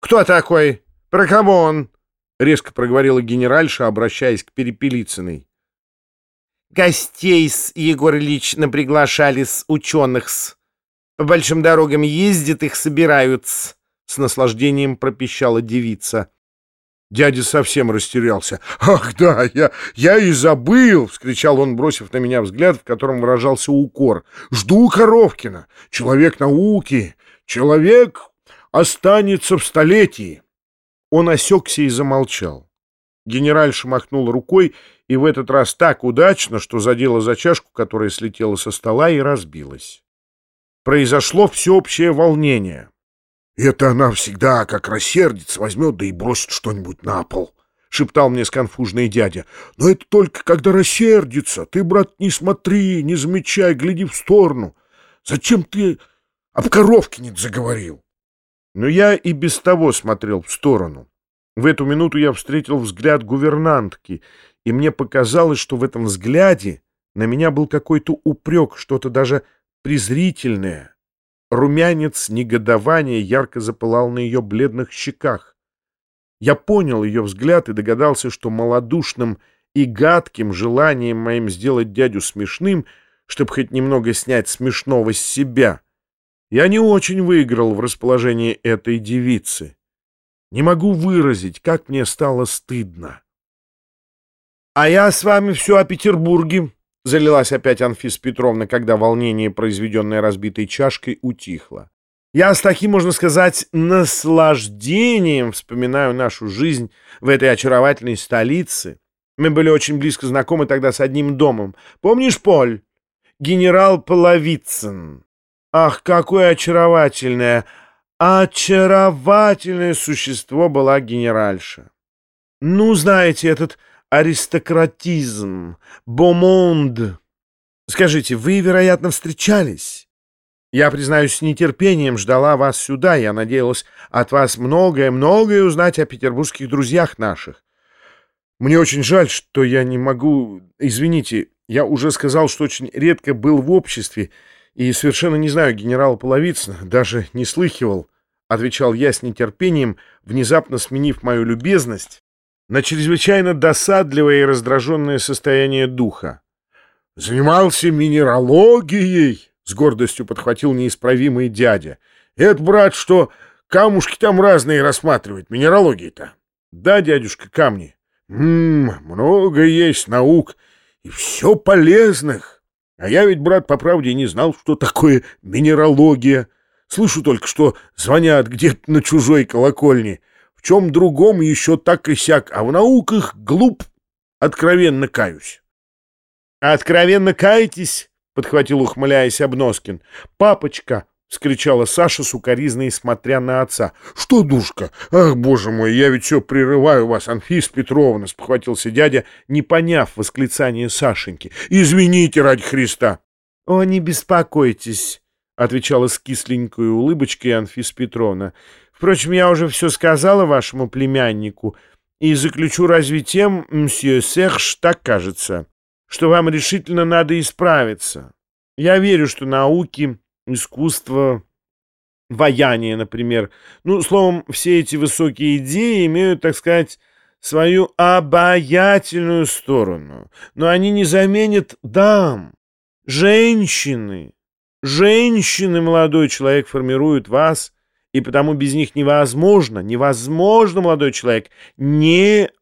«Кто такой? Про кого он?» — резко проговорила генеральша, обращаясь к Перепелицыной. «Гостей с Егор Ильич наприглашали с ученых-с. По большим дорогам ездят, их собираются», — с наслаждением пропищала девица. Дядя совсем растерялся. «Ах, да, я, я и забыл!» — вскричал он, бросив на меня взгляд, в котором выражался укор. «Жду Коровкина! Человек науки! Человек останется в столетии!» Он осекся и замолчал. Генеральша махнул рукой, и в этот раз так удачно, что задела за чашку, которая слетела со стола и разбилась. Произошло всеобщее волнение. «Это она всегда, как рассердится, возьмет да и бросит что-нибудь на пол», — шептал мне сконфужный дядя. «Но это только когда рассердится. Ты, брат, не смотри, не замечай, гляди в сторону. Зачем ты об коровке не заговорил?» Но я и без того смотрел в сторону. В эту минуту я встретил взгляд гувернантки, и мне показалось, что в этом взгляде на меня был какой-то упрек, что-то даже презрительное. Румянец негодования ярко запылал на ее бледных щеках. Я понял ее взгляд и догадался, что малодушным и гадким желанием моим сделать дядю смешным, чтобы хоть немного снять смешного с себя, я не очень выиграл в расположении этой девицы. Не могу выразить, как мне стало стыдно. — А я с вами все о Петербурге, — залилась опять Анфис Петровна, когда волнение, произведенное разбитой чашкой, утихло. «Я с таким, можно сказать, наслаждением вспоминаю нашу жизнь в этой очаровательной столице. Мы были очень близко знакомы тогда с одним домом. Помнишь, Поль? Генерал Половицын. Ах, какое очаровательное, очаровательное существо была генеральша. Ну, знаете, этот аристократизм, бомонд. Скажите, вы, вероятно, встречались? Я, признаюсь, с нетерпением ждала вас сюда. Я надеялась от вас многое-многое узнать о петербургских друзьях наших. Мне очень жаль, что я не могу... Извините, я уже сказал, что очень редко был в обществе и совершенно не знаю генерала Половицына, даже не слыхивал, — отвечал я с нетерпением, внезапно сменив мою любезность на чрезвычайно досадливое и раздраженное состояние духа. «Занимался минералогией!» — с гордостью подхватил неисправимый дядя. «Это, брат, что камушки там разные рассматривать, минералогии-то?» «Да, дядюшка, камни». «Ммм, много есть наук, и все полезных. А я ведь, брат, по правде не знал, что такое минералогия. Слышу только, что звонят где-то на чужой колокольне. В чем другом еще так и сяк, а в науках глуп, откровенно каюсь. — Откровенно каетесь? — подхватил, ухмыляясь, Обноскин. — Папочка! — скричала Саша сукоризной, смотря на отца. — Что, душка? Ах, боже мой, я ведь все прерываю вас, Анфис Петровна! — спохватился дядя, не поняв восклицание Сашеньки. — Извините ради Христа! — О, не беспокойтесь! — отвечала с кисленькой улыбочкой Анфис Петровна. Впрочем, я уже все сказала вашему племяннику, и заключу разве тем, мсье Серж, так кажется, что вам решительно надо исправиться. Я верю, что науки, искусство, вояние, например, ну, словом, все эти высокие идеи имеют, так сказать, свою обаятельную сторону, но они не заменят дам, женщины. Женщины, молодой человек, формируют вас — и потому без них невозможно, невозможно, молодой человек, невозможно.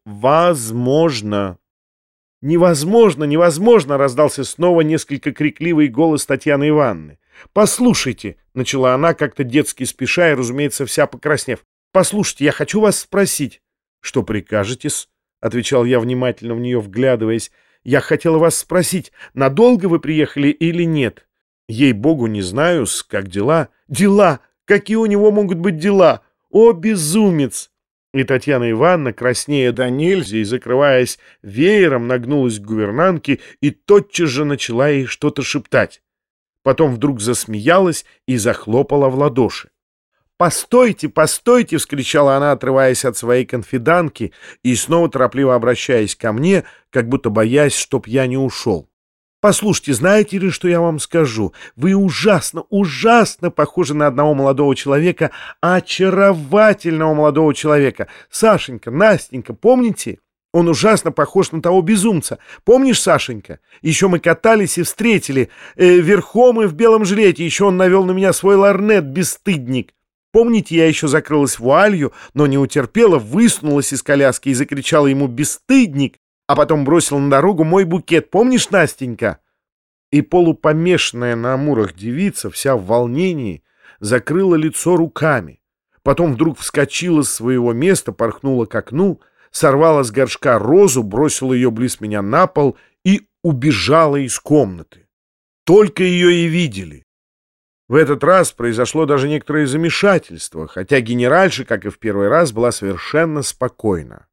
Невозможно, невозможно, раздался снова несколько крикливый голос Татьяны Ивановны. «Послушайте», — начала она, как-то детски спеша и, разумеется, вся покраснев. «Послушайте, я хочу вас спросить». «Что прикажете-с?» — отвечал я, внимательно в нее вглядываясь. «Я хотела вас спросить, надолго вы приехали или нет?» «Ей-богу, не знаю, как дела?» «Дела! Какие у него могут быть дела? О, безумец!» И Татьяна Ивановна, краснея до нельзя и закрываясь веером, нагнулась к гувернантке и тотчас же начала ей что-то шептать. Потом вдруг засмеялась и захлопала в ладоши. «Постойте, постойте!» — вскричала она, отрываясь от своей конфиданки и снова торопливо обращаясь ко мне, как будто боясь, чтоб я не ушел. Послушайте, знаете ли, что я вам скажу? Вы ужасно, ужасно похожи на одного молодого человека, очаровательного молодого человека. Сашенька, Настенька, помните? Он ужасно похож на того безумца. Помнишь, Сашенька? Еще мы катались и встретили. Э, верхом и в белом жилете. Еще он навел на меня свой ларнет, бесстыдник. Помните, я еще закрылась вуалью, но не утерпела, высунулась из коляски и закричала ему «бесстыдник», а потом бросила на дорогу мой букет. Помнишь, Настенька? И полупомешанная на амурах девица, вся в волнении, закрыла лицо руками. Потом вдруг вскочила с своего места, порхнула к окну, сорвала с горшка розу, бросила ее близ меня на пол и убежала из комнаты. Только ее и видели. В этот раз произошло даже некоторое замешательство, хотя генеральша, как и в первый раз, была совершенно спокойна.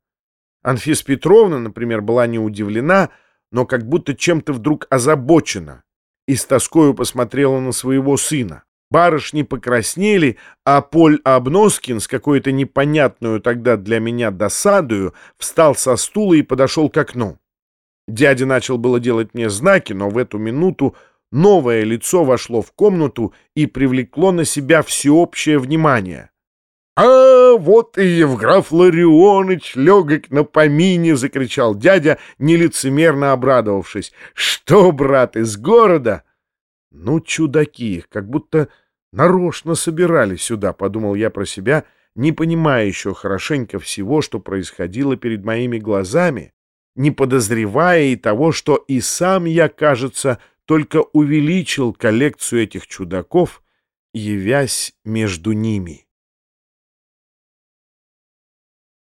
Анфиса Петровна, например, была не удивлена, но как будто чем-то вдруг озабочена и с тоскою посмотрела на своего сына. Барышни покраснели, а Поль Обноскин с какой-то непонятную тогда для меня досадою встал со стула и подошел к окну. Дядя начал было делать мне знаки, но в эту минуту новое лицо вошло в комнату и привлекло на себя всеобщее внимание. «А, вот и Евграф Ларионыч, легок на помине!» — закричал дядя, нелицемерно обрадовавшись. «Что, брат, из города?» «Ну, чудаки, как будто нарочно собирались сюда», — подумал я про себя, не понимая еще хорошенько всего, что происходило перед моими глазами, не подозревая и того, что и сам я, кажется, только увеличил коллекцию этих чудаков, явясь между ними.